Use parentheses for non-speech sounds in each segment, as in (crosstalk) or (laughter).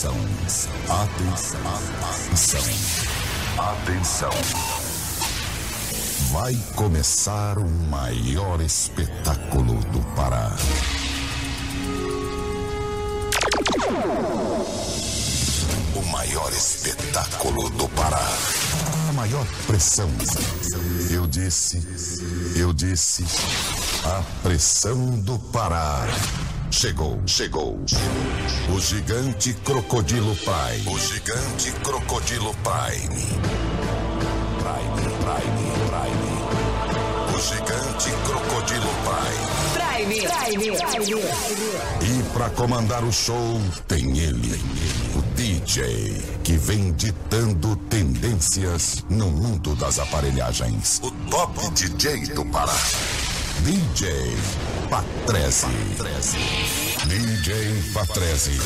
Atenção, atenção, atenção, atenção. Vai começar o maior espetáculo do Pará. O maior espetáculo do Pará. A maior pressão. Eu disse, eu disse, a pressão do Pará. Chegou, chegou. O gigante crocodilo Prime. O gigante crocodilo Prime. Prime, Prime, Prime. O gigante crocodilo Prime. Prime, Prime, Prime. E para comandar o show tem ele, o DJ, que vem ditando tendências no mundo das aparelhagens. O top DJ do Pará. DJ Patrese. DJ Patrese.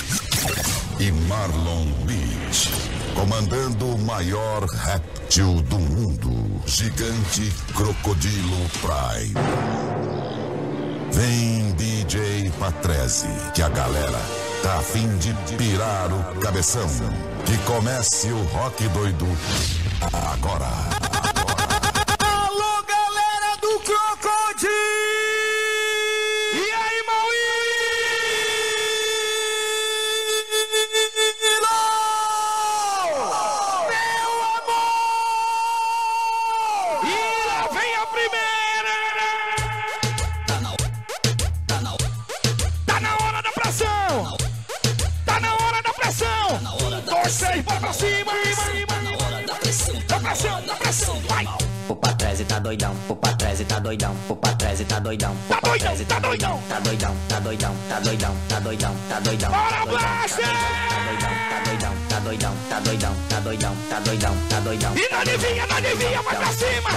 E Marlon Beach. Comandando o maior réptil do mundo. Gigante Crocodilo Prime. Vem DJ Patrese, que a galera tá a fim de pirar o cabeção. Que comece o rock doido agora. Doidão, pô pra trás e tá doidão, pô pra trás e tá doidão, pô Tá pra doidão, trás e tá doidão. tá doidão, tá doidão, tá doidão, tá doidão, tá doidão, tá doidão, tá doidão, tá doidão, tá doidão, tá doidão, tá doidão, tá doidão, tá doidão. E não adivinha, não adivinha, vai pra cima!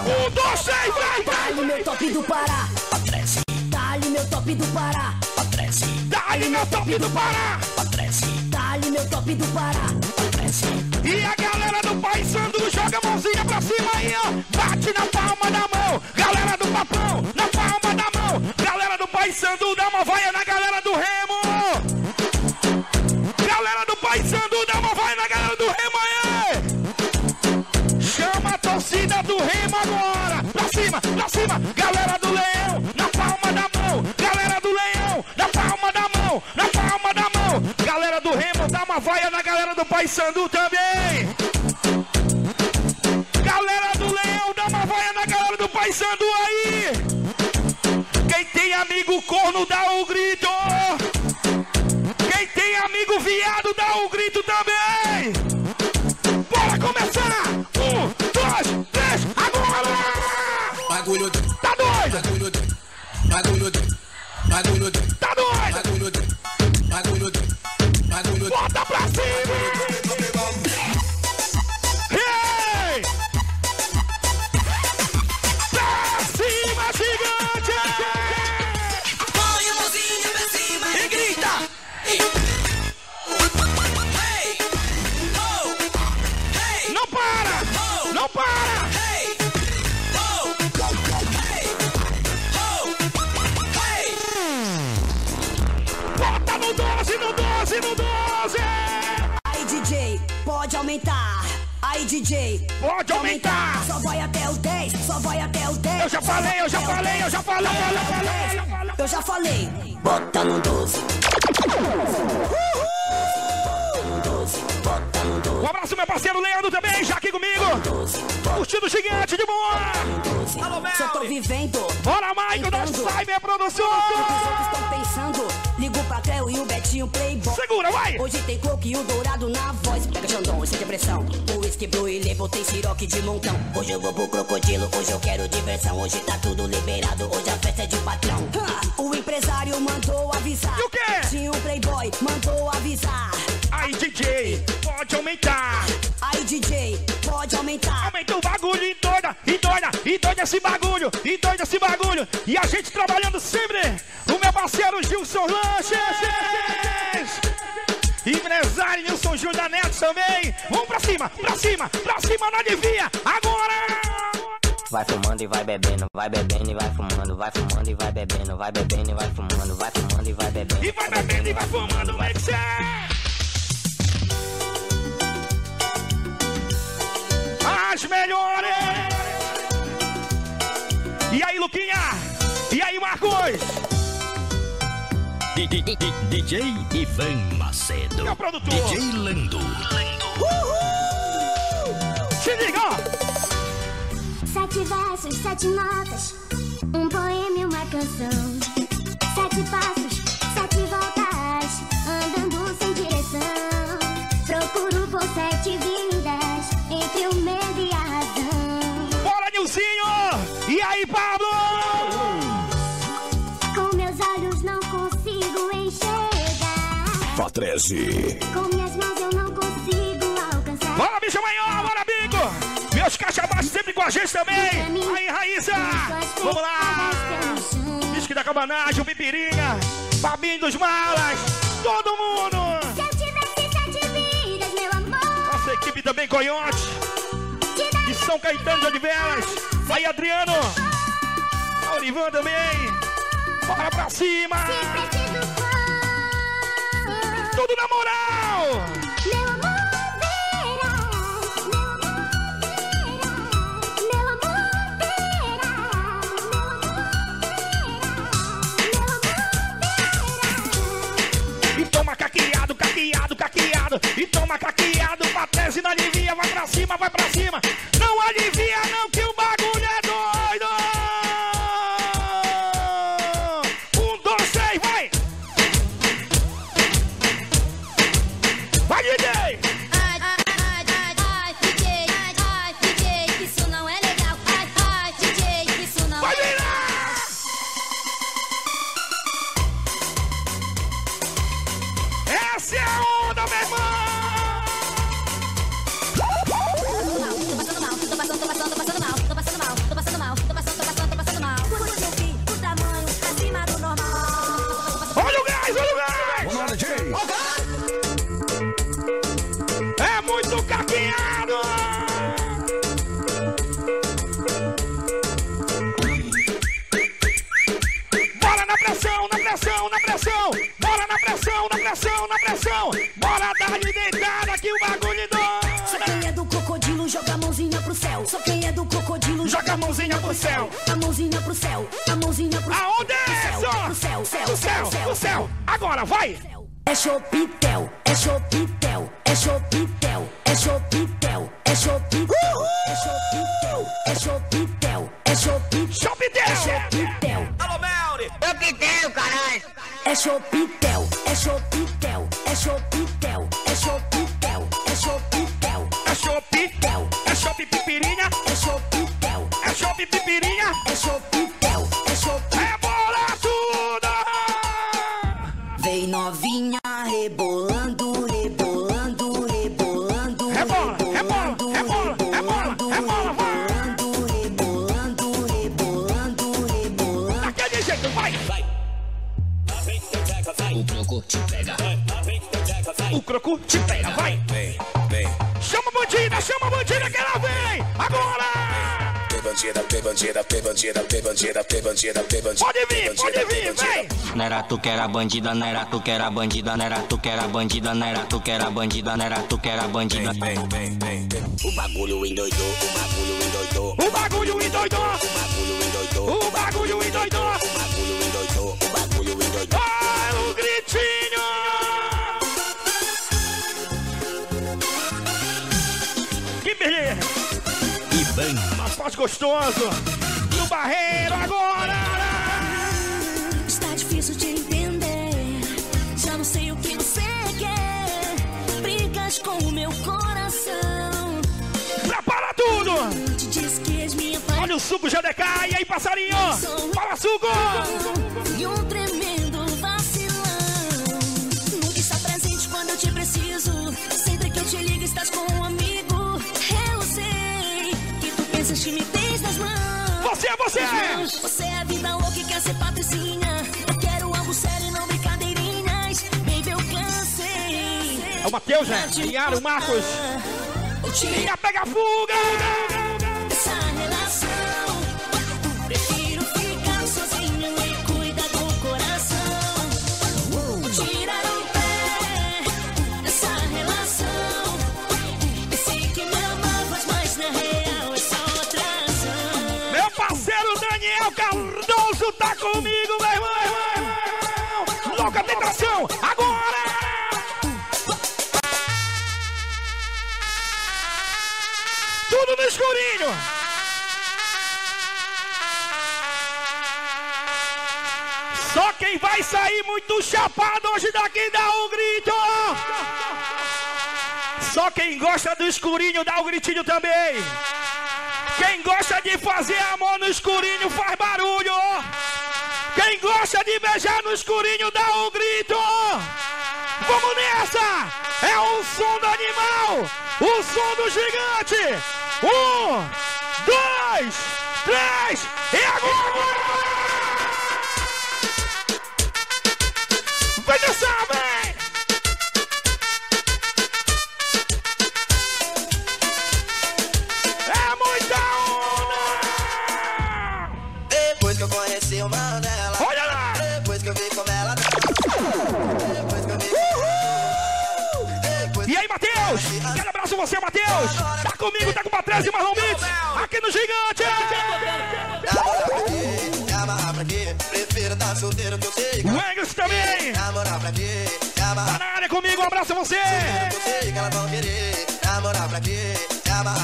Um, dois, três, vai! Dá-lhe meu top do Pará. Patrese, Dá-lhe meu top do Pará. patrese, Dá-lhe meu top do Pará! patrese, Dá-lhe meu top do Pará. patrese. E a galera do Pai cima aí, ó! Bate na palma da mão! Galera do Papão, na palma da mão! Galera do Pai Sandu, dá uma vaia na galera do Remo! Galera do Pai Sandu, dá uma vaia na galera do Remo aí! Chama a torcida do Remo agora! Pra cima, pra cima! Galera do Leão, na palma da mão! Galera do Leão, na palma da mão! Na palma da mão! Galera do Remo, dá uma vaia na galera do Paysandu também! Corno, dá o grito! Quem tem amigo viado, dá o grito também! Bora começar! Um, dois, três, agora! Bagulho doido, Tá doido? bagulho doido, bagulho doido, bagulho doido? Abraço, meu parceiro Leandro também, já aqui comigo! Curtindo o gigante de boa! Alô, Só tô Mel! vivendo. Bora, Michael, da Cyber Produção! O que os outros estão pensando? Ligo pra Cleo e o Betinho Playboy. Segura, vai! Hoje tem coco e o dourado na voz. Pega Xandão, sem depressão. O whisky blue e label tem siroque de montão. Hoje eu vou pro crocodilo, hoje eu quero diversão. Hoje tá tudo liberado, hoje a festa é de patrão. Ha! O empresário mandou avisar. E o quê? Tinha um playboy, mandou avisar. Aí, DJ, pode aumentar! Aí, DJ, pode aumentar. Aumenta o bagulho e doida, e doida, e doida esse bagulho, e doida esse bagulho. E a gente trabalhando sempre. O meu parceiro Gilson Lanches. Empresário Nilson Júnior Neto também. Vamos pra cima, pra cima, pra cima, não adivinha. Agora! Vai fumando e vai bebendo, vai bebendo e vai fumando, vai fumando e vai bebendo, vai bebendo e vai fumando, vai fumando e vai bebendo. E vai bebendo e vai fumando, vai que cê é. As melhores! E aí, Luquinha? E aí, Marcos? DJ Ivan Macedo. É o produtor. DJ Lando. Se liga. Sete versos, sete notas, um poema e uma canção. Enxergar. Patrese. Com minhas mãos eu não consigo alcançar. Bora, bicho maior, bora, Bico! Meus caixa baixos sempre com a gente também! Aí, Raíssa! Vamos lá! Disque da Cabanagem, o Pipirinha, Babinho dos Malas, todo mundo! Se eu tivesse sete vidas, meu amor, Nossa equipe também, Coyote, te daria de São Caetano de Odivelas. Aí, Adriano! A Olivan também! Bora pra cima! Tudo na moral! Meu E toma caqueado, caqueado, caqueado. E toma caqueado, Patrese não alivia, vai pra cima, vai pra cima. Pressão, na pressão, na pressão! Bora na pressão, na pressão, na pressão! Bora dar de deitada que o bagulho Só dói! quem é do crocodilo joga a mãozinha pro céu. Só quem é do crocodilo Joga a mãozinha pro céu! a mãozinha pro céu. A mãozinha pro Aonde é céu. essa? Pro céu, céu, Do céu, céu, céu, céu! Agora, vai! É chopitel, é chopitel, é chopitel, é chopitel, é chopitel, é chopitel, é chopitel, é Chopitel! é chopitel. Chopitel, é chopitel, é chopitel, é chopitel, é chopitel, É chopitel! É chopipipirinha! é chopitel, É chopipipirinha! é chopitel, O croco te pega, vai! Vem, vem, Chama a bandida, chama a bandida que ela vem! Agora! vem bandida, vem bandida, vem bandida, vem bandida, vem bandida, vem bandida. Pode vir, pode vir, vem! Não era tu que era bandida, não era tu que era bandida, não era tu que era bandida, não era tu que era bandida, não era tu que era bandida. Vem, vem, vem, vem. O bagulho endoidou, o bagulho endoidou, O bagulho endoidou! o bagulho endoidou, O bagulho endoidou! o bagulho endoidou, o bagulho endoidou. Vai o gritinho! Gostoso! No barreiro agora! Está difícil de entender. Já não sei o que você quer. Brigas com o meu coração. Prepara tudo! Olha o suco GDK! E aí, passarinho? Fala, suco! E um tremendo vacilão. Nunca está presente quando eu te preciso. Sempre que eu te ligo, estás com que que me nas mãos. Você é você! Mas Você é a vida louca e quer ser patricinha. Eu quero algo sério e não brincadeirinhas. Baby, eu cansei. É o Matheus, né? Yara, o Marcos. Ia pegar fuga! Tá comigo, meu irmão. Louca tentação, agora! Tudo no escurinho. Só quem vai sair muito chapado hoje daqui dá um grito. Só quem gosta do escurinho dá um gritinho também. Quem gosta de fazer amor no escurinho faz barulho. Quem gosta de beijar no escurinho dá um grito. Vamos nessa! É o som do animal, o som do gigante. Um, dois, três e agora! Comigo, tá com o Patrese e Marlon Beats! Aqui no Gigante! pra O Engels também! pra Tá na área comigo, um abraço a você!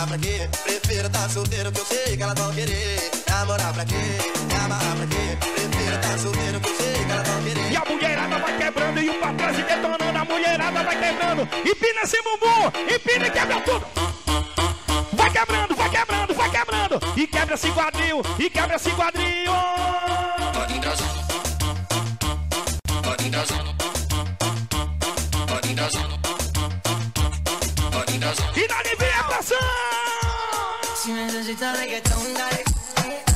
pra pra? Prefiro solteiro que eu sei que elas vão querer. Namorar pra quê? Pra quê? Prefiro solteiro que eu sei que elas vão querer. E a mulherada vai quebrando e o Patrese detonando, a mulherada vai quebrando! Empina esse bumbum! Empina e quebra tudo! Vai quebrando, vai quebrando, vai quebrando! E quebra esse quadril, e quebra esse quadril! Pode entrosando. Pode entrosando. E! Si necesitas reggaetón, dale.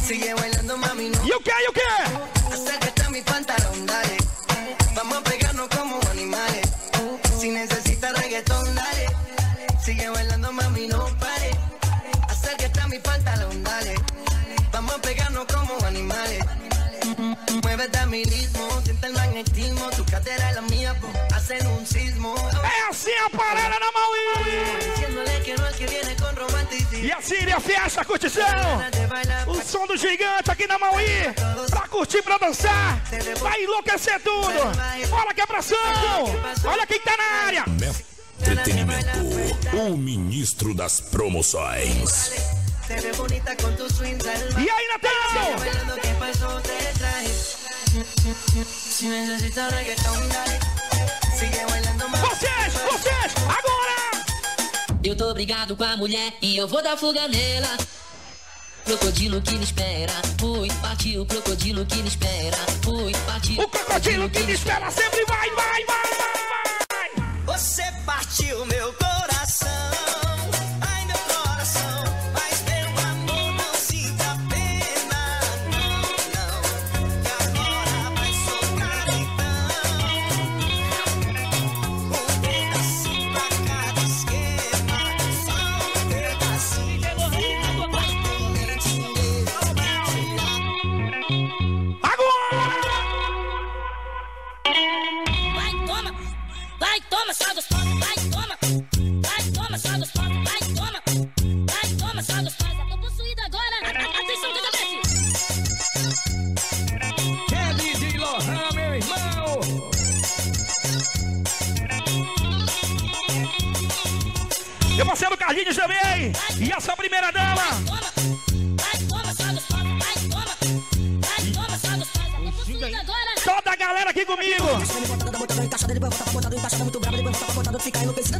Sigue bailando, mami, no. E o que, e o que? Acércate a mi pantalón, dale. Vamos a pegarnos como animales. Si necesitas reggaetón, dale. Sigue bailando, mami, no pare. Pegarnos como animales. Muévete a mi ritmo, siente el magnetismo. Tu cadera es la mía, hacen un sismo. É assim a parada na Maui! Diciéndole que no es que viene con romanticismo. E assim é a festa, curtição! O som do gigante aqui na Maui! Pra curtir, pra dançar! Vai enlouquecer tudo! Olha que abração! Olha quem tá na área! Entretenimento, o ministro das promoções. Te ves bonita con tu swing salvaje. E aí, Natal! Bailando, ¿qué pasó? Te traje. Si necesitas reggaetón, dale. Sigue bailando más. Vocês, vocês, agora! Eu tô brigado com a mulher e eu vou dar fuga nela. Crocodilo que me espera, fui, partiu, crocodilo que me espera, fui, partiu. O crocodilo que me espera sempre vai, vai, vai, vai, vai! Você partiu meu coração.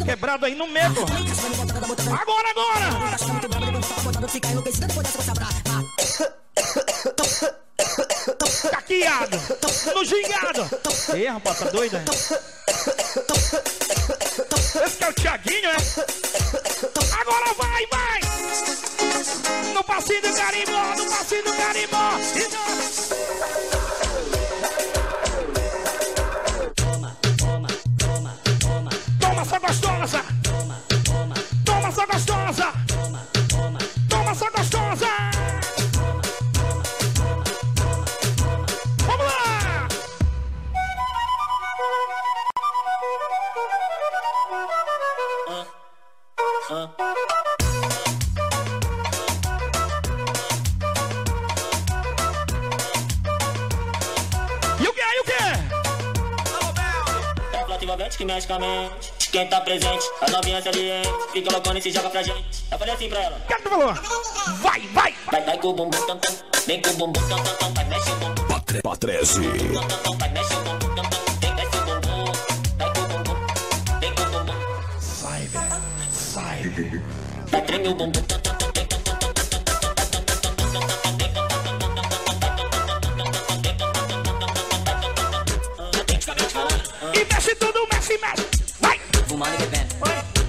Quebrado aí no medo! Agora, agora! Caqueado! No gingado! Ih, rapaz, tá doido, hein? Esse que é o Thiaguinho, é? Agora vai, vai! No passinho do carimbó, no passinho do carimbó! E gostosa. Toma, toma. Toma só gostosa. Toma, toma. Toma só gostosa. o é que? Ah, ah. ativamente, quimicamente. Quem tá presente, a novinha ali, hein? Fica loucando e se joga pra gente. Eu falei assim pra ela. Quem é tu falou? Vai, vai! Vai, vai com o bumbum, tam, tam. Vem com o bumbum, tam, tam, tam. Vai, mexe o bumbum. Patre... patreze. Vai, mexe o bumbum, tam, tam. Vem, mexe o bumbum. Vai com o bumbum. Vem com o bumbum. Sai, velho. Sai. Vai, treme o bumbum, tam, tam.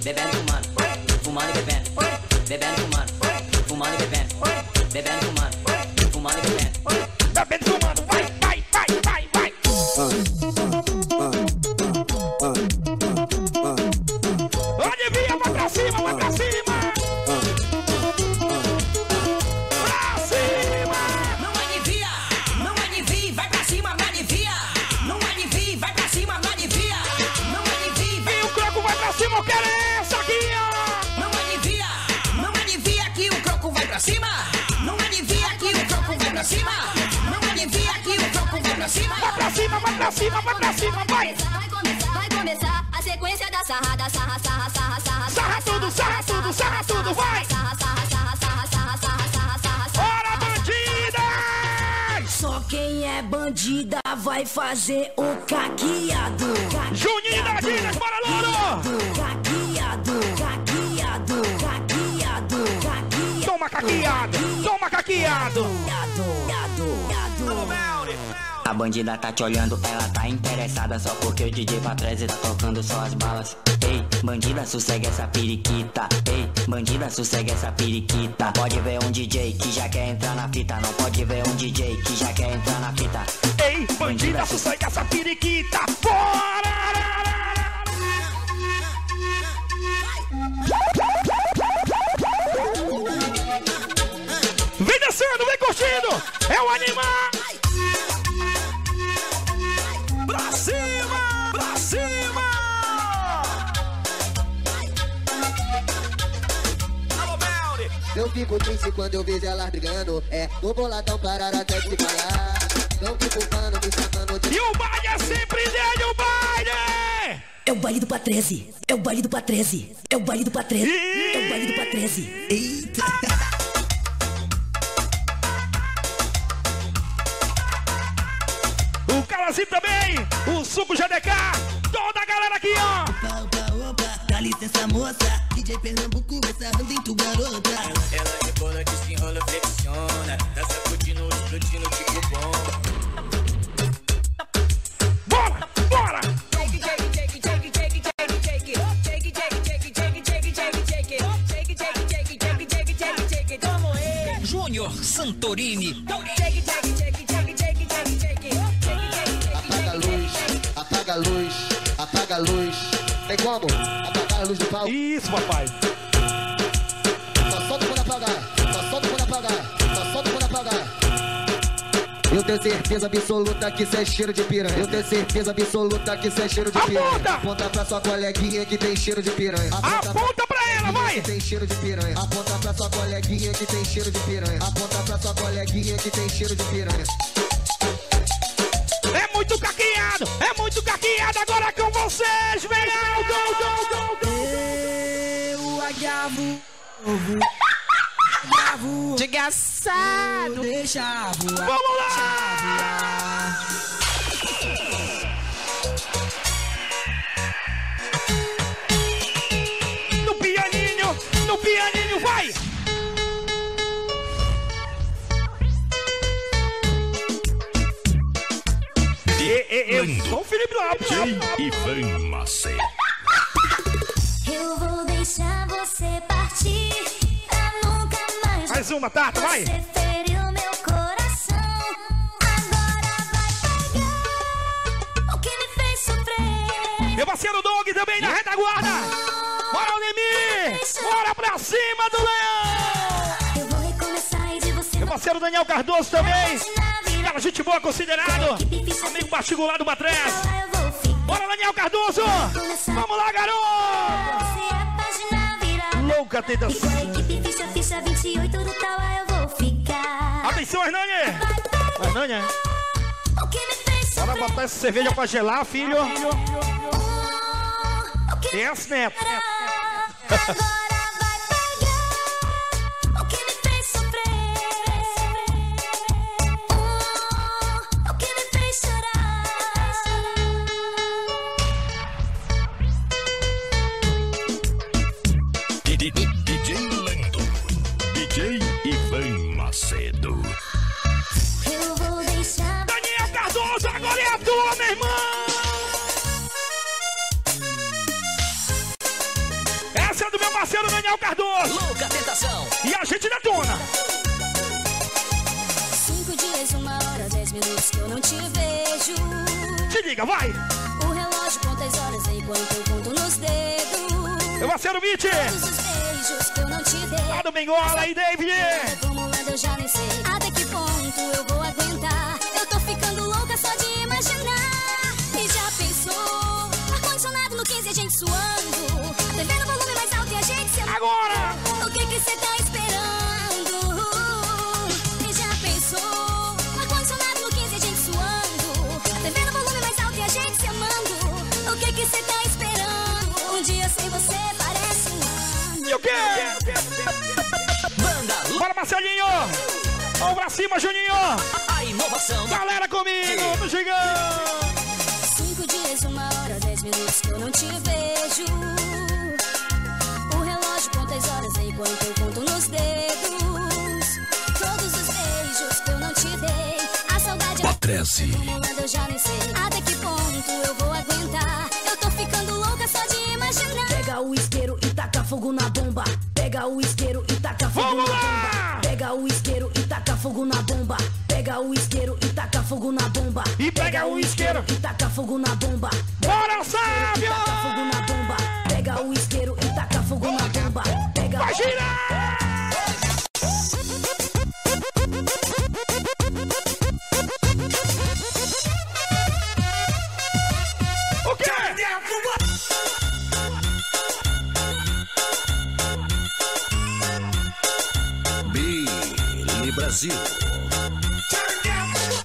ve ben duman. Dumanı ve ben. Ve ben duman. Dumanı ve ben. Duman. cima, vai pra cima, vai! Vai começar, vai começar a sequência da sarrada, sarra, sarra, sarra, sarra. Sarra tudo, sarra tudo, sarra tudo, vai! Sarra, sarra, sarra, sarra, sarra, sarra, sarra, sarra. sarra, bandida! Só quem é bandida vai fazer o caqueado. Juninho da Dinas, bora, louro! Caqueado, caqueado, caqueado, caqueado. Toma caqueado, toma caqueado. Caqueado, caqueado, caqueado. A bandida tá te olhando, ela tá interessada só porque o DJ Patrese tá tocando só as balas. Ei, bandida, sossega essa periquita. Ei, bandida, sossega essa periquita. Pode ver um DJ que já quer entrar na fita. Não pode ver um DJ que já quer entrar na fita. Ei, bandida, sossega essa periquita. Bora! Vem dançando, vem curtindo. É o animal. Eu fico triste quando eu vejo elas brigando. É, no boladão parar até de falar. Não fico pano me chamando de. E o baile é sempre dele, o baile. É o baile do Patrese, é o baile do Patrese, é o baile do Patrese, é o baile do Patrese. Eita! O Calazinho também, o Suco GDK, toda a galera aqui, ó. Licença moça DJ Pernambuco, essa banda em tu garota Ela rebola, desenrola, flexiona Tá sacudindo, explodindo tipo bomba Bora, bora. Júnior Santorini. Apaga a luz, apaga a luz, apaga a luz. Tem como? Apagar a luz do palco. Isso, papai. Só solta quando apagar, só solta quando apagar, só solta quando apagar. Eu tenho certeza absoluta que cê é cheiro de piranha. Eu tenho certeza absoluta que cê é cheiro de piranha. Aponta! Aponta pra sua coleguinha que tem cheiro de piranha. Aponta pra ela, vai. que tem cheiro de piranha. Aponta pra sua coleguinha que tem cheiro de piranha. Aponta pra sua coleguinha que tem cheiro de piranha. É muito caqueado, é muito caqueado. Agora você, Esmeraldo! Eu agravo, (laughs) agravo, desgraçado. Deixa voar, Vamos lá! E, e, eu sou o Felipe Lopes. DJ Ivan Macedo. Eu vou deixar você partir pra nunca mais. Mais uma, Tata, vai. Você feriu meu coração. Agora vai pegar o que me fez sofrer. Meu parceiro Doug também na retaguarda. Bora, Lemir. Bora pra cima do Leão. Eu vou recomeçar e de você Meu parceiro Daniel Cardoso também. A gente boa, considerado. Amigo particular do Batrés. Bora, Daniel Cardoso. Vamos lá, garoto. Louca tentação. Atenção, Hernani. Hernani. É? Bora botar essa cerveja pra gelar, filho. Yes, Neto. Agora te dei. Lá do Bengola aí, David. Eu já nem sei até que ponto eu vou aguentar. Eu tô ficando louca só de imaginar. E já pensou? Ar-condicionado no 15 a gente suando. TV no volume mais alto e a gente se Agora! O que que cê tá esperando? Marcelinho! Vamos pra cima, Juninho! A inovação Galera comigo, no gigante! Cinco dias, uma hora, dez minutos que eu não te vejo. O relógio conta as horas enquanto eu conto nos dedos. Todos os beijos que eu não te dei. A saudade Patrese. acumulando, eu já nem sei até que ponto eu vou aguentar. Eu tô ficando louca só de imaginar. Pega o isqueiro e taca fogo na bomba. Pega o isqueiro e taca fogo Vamos na lá! bomba. Pega o isqueiro e taca fogo na bomba. Pega o isqueiro e taca fogo na bomba. E pega o isqueiro. e taca fogo na bomba. Bora, E Sábio! taca fogo na bomba. Pega o isqueiro e taca fogo na bomba. Pega Vai girar! Brasil.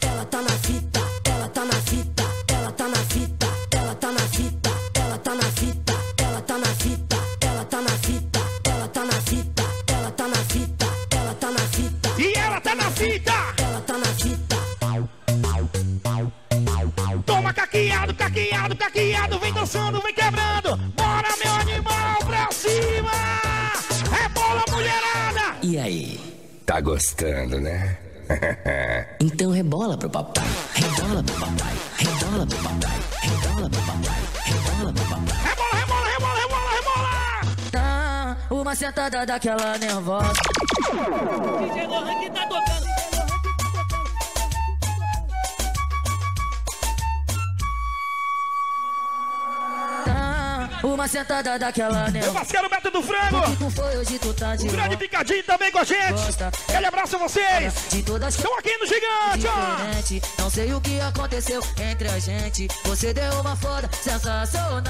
Ela tá na fita, ela tá na fita, ela tá na fita, ela tá na fita, ela tá na fita, ela tá na fita, ela tá na fita, ela tá na fita, ela tá na fita, ela tá na fita, E ela tá na fita! ela tá na fita. Toma caqueado, caqueado, caqueado, vem dançando, vem Tá gostando, né? (laughs) Então rebola pro papai. Rebola pro papai. Rebola pro papai. Rebola pro papai. Rebola pro papai. Rebola, rebola, rebola, rebola, rebola! Tá, uma sentada daquela nervosa. DJ Lohan que tá tocando. Uma sentada daquela Meu nervosa. parceiro Beto do Frango! O tá grande picadinho também com a gente! Aquele abraço a vocês! De todas as Estão aqui no gigante. Não sei o que aconteceu entre a gente. Você deu uma foda sensacional.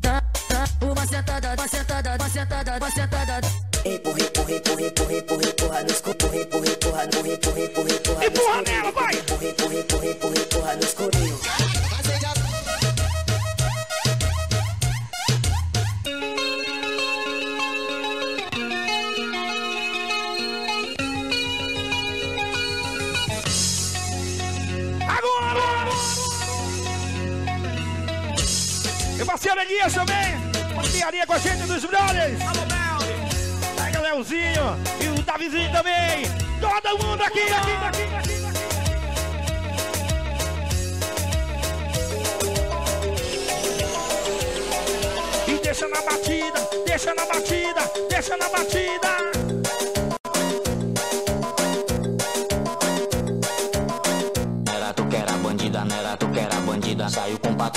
Tá, tá, uma sentada, uma sentada, uma sentada, uma sentada. Empurra, empurra, empurra, empurra, empurra, empurra no escuro, empurra, empurra, empurra, empurra, empurra, empurra, empurra, Empurra nela, vai! empurra, empurra, empurra, empurra, empurra no escurinho. Parceiro Elias também! Piaria com a gente dos brothers! Pega o Leozinho e o Davizinho também! Todo mundo aqui, aqui, aqui, aqui, aqui! E deixa na batida, deixa na batida, deixa na batida!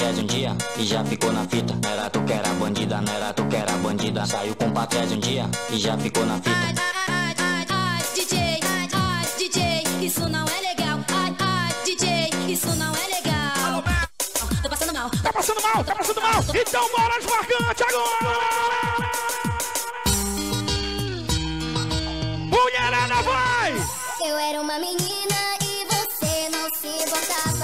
Saiu com patrese um dia e já ficou na fita. Não Era tu que era bandida, não era tu que era bandida. Saiu com patrese um dia e já ficou na fita. Ai, ai, ai, ai, DJ, ai, ai, DJ, isso não é legal. Ai, ai, DJ, isso não é legal. Tô passando mal. Tá passando mal, tá passando mal! Então bora de marcante agora! Mulherada vai! Eu era uma menina e você não se importava.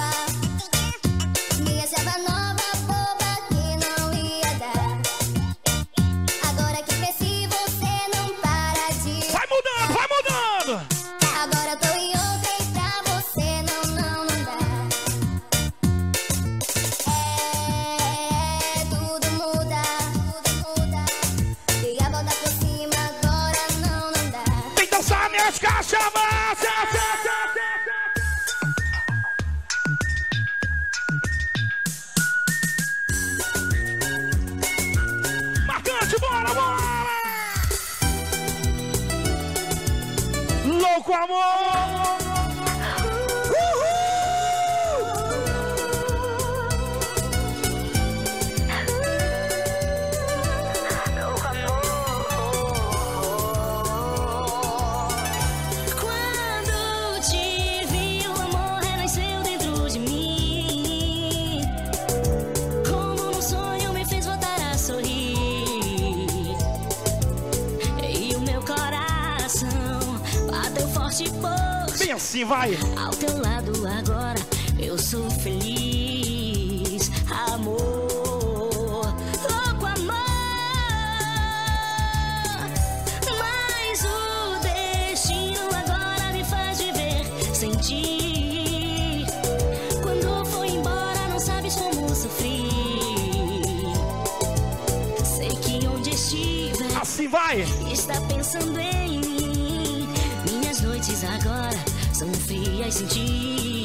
desce, vai! Ao teu lado agora, eu sou feliz. 心机。